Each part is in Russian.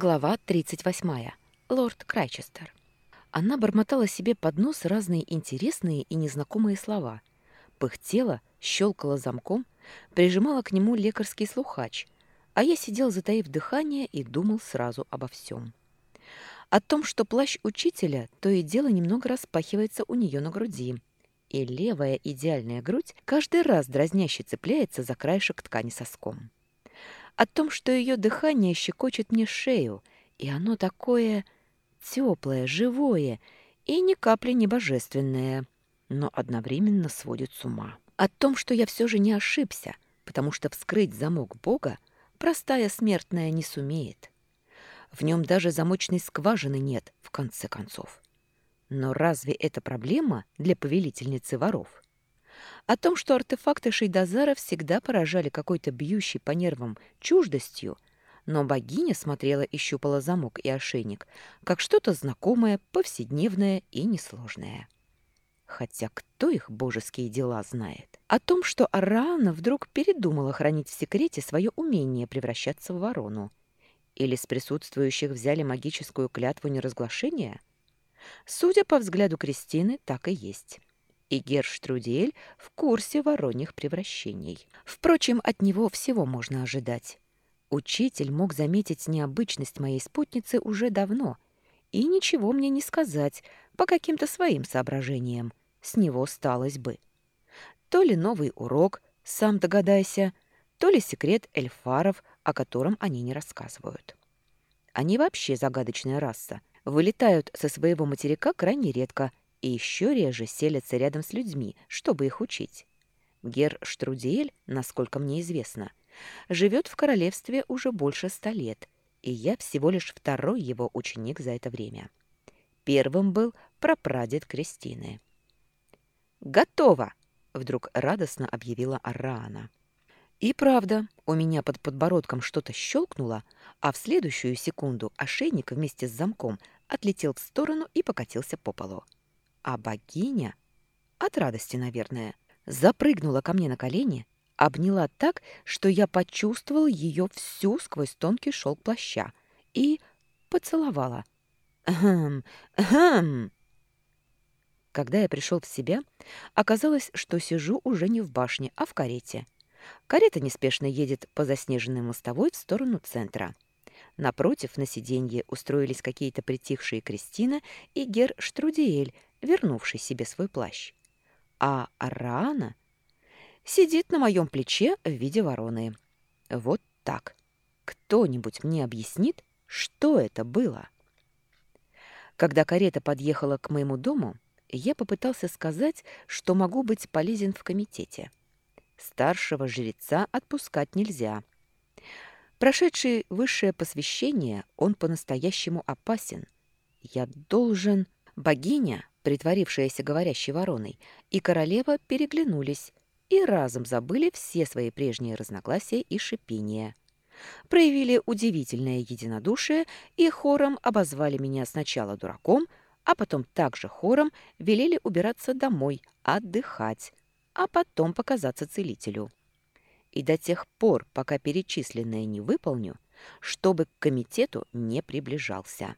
Глава 38. Лорд Крайчестер. Она бормотала себе под нос разные интересные и незнакомые слова. Пыхтела, щелкала замком, прижимала к нему лекарский слухач, а я сидел, затаив дыхание, и думал сразу обо всем. О том, что плащ учителя то и дело немного распахивается у нее на груди, и левая идеальная грудь каждый раз дразняще цепляется за краешек ткани соском о том, что ее дыхание щекочет мне шею, и оно такое теплое, живое и ни капли не божественное, но одновременно сводит с ума. О том, что я все же не ошибся, потому что вскрыть замок Бога простая смертная не сумеет. В нем даже замочной скважины нет, в конце концов. Но разве это проблема для повелительницы воров? О том, что артефакты Шейдазара всегда поражали какой-то бьющей по нервам чуждостью, но богиня смотрела и щупала замок и ошейник, как что-то знакомое, повседневное и несложное. Хотя кто их божеские дела знает? О том, что Арана вдруг передумала хранить в секрете свое умение превращаться в ворону. Или с присутствующих взяли магическую клятву неразглашения? Судя по взгляду Кристины, так и есть и Герштрудель в курсе вороньих превращений. Впрочем, от него всего можно ожидать. Учитель мог заметить необычность моей спутницы уже давно и ничего мне не сказать по каким-то своим соображениям. С него сталось бы. То ли новый урок, сам догадайся, то ли секрет эльфаров, о котором они не рассказывают. Они вообще загадочная раса, вылетают со своего материка крайне редко и еще реже селятся рядом с людьми, чтобы их учить. Гер Штрудиэль, насколько мне известно, живет в королевстве уже больше ста лет, и я всего лишь второй его ученик за это время. Первым был прапрадед Кристины. «Готово!» — вдруг радостно объявила Арраана. И правда, у меня под подбородком что-то щелкнуло, а в следующую секунду ошейник вместе с замком отлетел в сторону и покатился по полу. А богиня, от радости, наверное, запрыгнула ко мне на колени, обняла так, что я почувствовал ее всю сквозь тонкий шелк плаща и поцеловала. Хм, хм. Когда я пришел в себя, оказалось, что сижу уже не в башне, а в карете. Карета неспешно едет по заснеженной мостовой в сторону центра. Напротив, на сиденье устроились какие-то притихшие Кристина и Гер Штрудиэль, вернувший себе свой плащ. А Араана сидит на моем плече в виде вороны. Вот так. Кто-нибудь мне объяснит, что это было? Когда карета подъехала к моему дому, я попытался сказать, что могу быть полезен в комитете. Старшего жреца отпускать нельзя. Прошедший высшее посвящение, он по-настоящему опасен. Я должен... Богиня притворившаяся говорящей вороной, и королева переглянулись и разом забыли все свои прежние разногласия и шипения. Проявили удивительное единодушие и хором обозвали меня сначала дураком, а потом также хором велели убираться домой, отдыхать, а потом показаться целителю. И до тех пор, пока перечисленное не выполню, чтобы к комитету не приближался.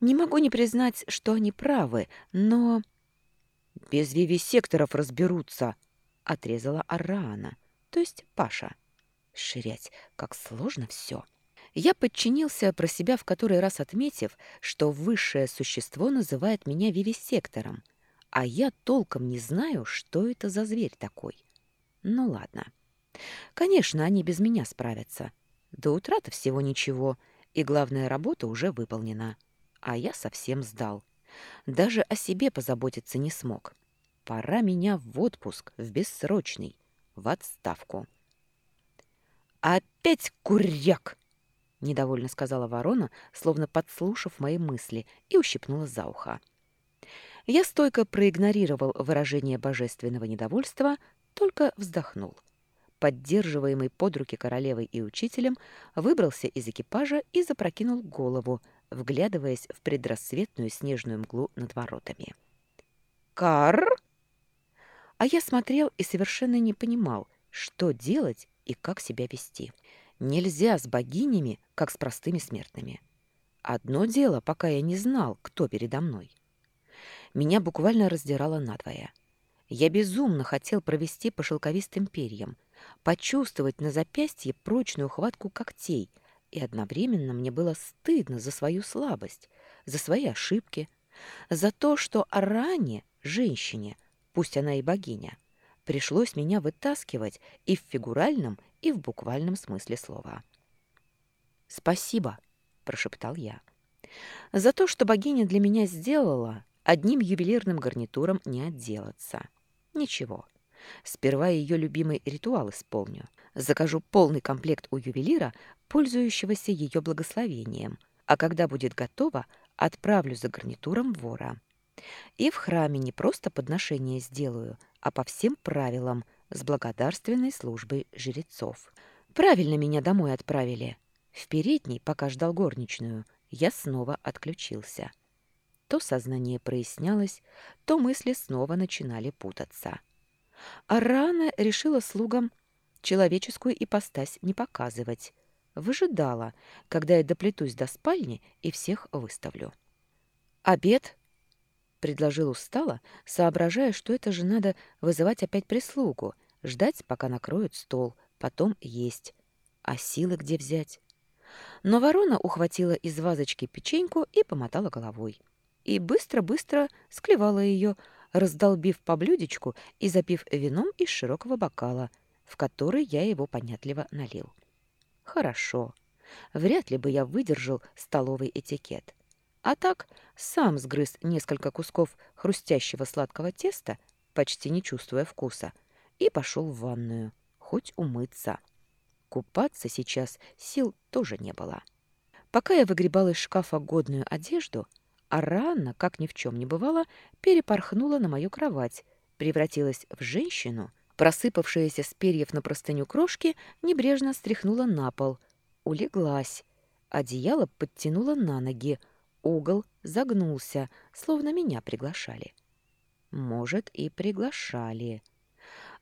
Не могу не признать, что они правы, но... «Без вивисекторов разберутся», — отрезала Арана, то есть Паша. Ширять, как сложно все. Я подчинился про себя в который раз отметив, что высшее существо называет меня вивисектором, а я толком не знаю, что это за зверь такой. Ну ладно. Конечно, они без меня справятся. До утра-то всего ничего, и главная работа уже выполнена а я совсем сдал. Даже о себе позаботиться не смог. Пора меня в отпуск, в бессрочный, в отставку. «Опять куряк!» — недовольно сказала ворона, словно подслушав мои мысли, и ущипнула за ухо. Я стойко проигнорировал выражение божественного недовольства, только вздохнул. Поддерживаемый под руки королевой и учителем, выбрался из экипажа и запрокинул голову, вглядываясь в предрассветную снежную мглу над воротами. «Кар!» А я смотрел и совершенно не понимал, что делать и как себя вести. Нельзя с богинями, как с простыми смертными. Одно дело, пока я не знал, кто передо мной. Меня буквально раздирало надвое. Я безумно хотел провести по шелковистым перьям, почувствовать на запястье прочную хватку когтей, и одновременно мне было стыдно за свою слабость, за свои ошибки, за то, что ранее женщине, пусть она и богиня, пришлось меня вытаскивать и в фигуральном, и в буквальном смысле слова. «Спасибо», — прошептал я. «За то, что богиня для меня сделала, одним ювелирным гарнитуром не отделаться. Ничего. Сперва ее любимый ритуал исполню. Закажу полный комплект у ювелира, пользующегося ее благословением, а когда будет готово, отправлю за гарнитуром вора. И в храме не просто подношение сделаю, а по всем правилам, с благодарственной службой жрецов. Правильно меня домой отправили. В передней, пока ждал горничную, я снова отключился. То сознание прояснялось, то мысли снова начинали путаться. А рано решила слугам человеческую ипостась не показывать. Выжидала, когда я доплетусь до спальни и всех выставлю. «Обед?» — предложил устало, соображая, что это же надо вызывать опять прислугу, ждать, пока накроют стол, потом есть. А силы где взять? Но ворона ухватила из вазочки печеньку и помотала головой. И быстро-быстро склевала ее, раздолбив по блюдечку и запив вином из широкого бокала, в который я его понятливо налил. Хорошо. Вряд ли бы я выдержал столовый этикет. А так сам сгрыз несколько кусков хрустящего сладкого теста, почти не чувствуя вкуса, и пошел в ванную, хоть умыться. Купаться сейчас сил тоже не было. Пока я выгребал из шкафа годную одежду, а рано, как ни в чем не бывало, перепорхнула на мою кровать, превратилась в женщину, просыпавшаяся с перьев на простыню крошки, небрежно стряхнула на пол, улеглась, одеяло подтянула на ноги, угол загнулся, словно меня приглашали. Может, и приглашали.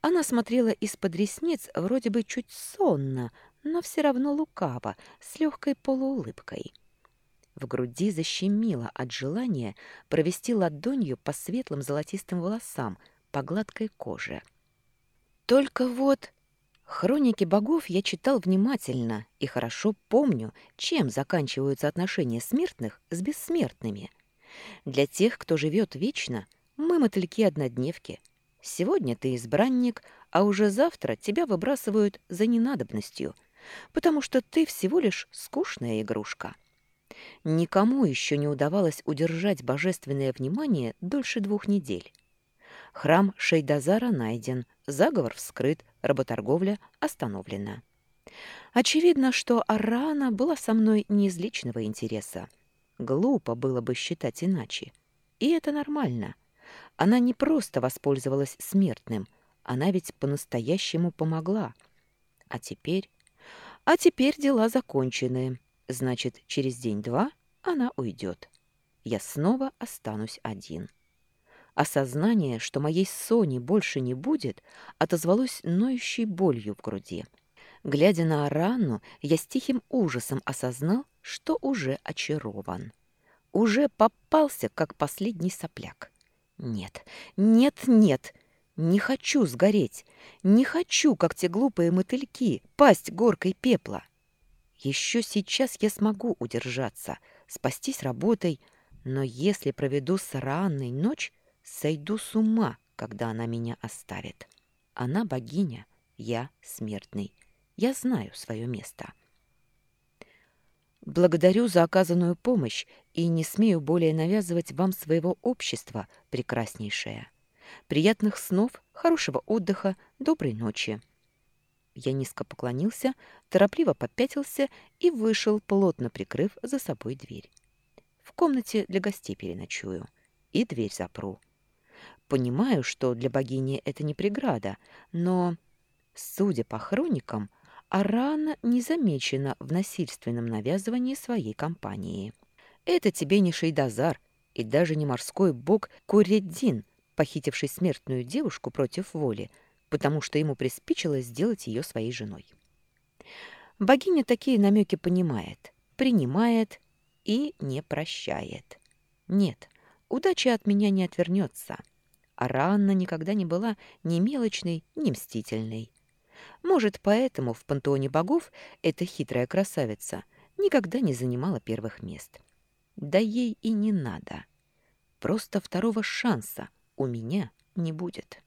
Она смотрела из-под ресниц вроде бы чуть сонно, но все равно лукаво, с легкой полуулыбкой. В груди защемило от желания провести ладонью по светлым золотистым волосам, по гладкой коже. Только вот... Хроники богов я читал внимательно и хорошо помню, чем заканчиваются отношения смертных с бессмертными. Для тех, кто живет вечно, мы мотыльки-однодневки. Сегодня ты избранник, а уже завтра тебя выбрасывают за ненадобностью, потому что ты всего лишь скучная игрушка. Никому еще не удавалось удержать божественное внимание дольше двух недель. Храм Шейдазара найден, заговор вскрыт, работорговля остановлена. Очевидно, что Арана была со мной не из личного интереса. Глупо было бы считать иначе. И это нормально. Она не просто воспользовалась смертным, она ведь по-настоящему помогла. А теперь... А теперь дела закончены. Значит, через день-два она уйдет. Я снова останусь один. Осознание, что моей Сони больше не будет, отозвалось ноющей болью в груди. Глядя на Аранну, я с тихим ужасом осознал, что уже очарован. Уже попался, как последний сопляк. Нет, нет, нет, не хочу сгореть, не хочу, как те глупые мотыльки, пасть горкой пепла. Еще сейчас я смогу удержаться, спастись работой, но если проведу с ночь, сойду с ума, когда она меня оставит. Она богиня, я смертный. Я знаю свое место. Благодарю за оказанную помощь и не смею более навязывать вам своего общества, прекраснейшая. Приятных снов, хорошего отдыха, доброй ночи. Я низко поклонился, торопливо попятился и вышел, плотно прикрыв за собой дверь. В комнате для гостей переночую и дверь запру. Понимаю, что для богини это не преграда, но, судя по хроникам, Арана не замечена в насильственном навязывании своей компании. Это тебе не Шейдазар и даже не морской бог Куреддин, похитивший смертную девушку против воли, потому что ему приспичило сделать ее своей женой. Богиня такие намеки понимает, принимает и не прощает. Нет, удача от меня не отвернется. А Ранна никогда не была ни мелочной, ни мстительной. Может, поэтому в пантеоне богов эта хитрая красавица никогда не занимала первых мест. Да ей и не надо. Просто второго шанса у меня не будет.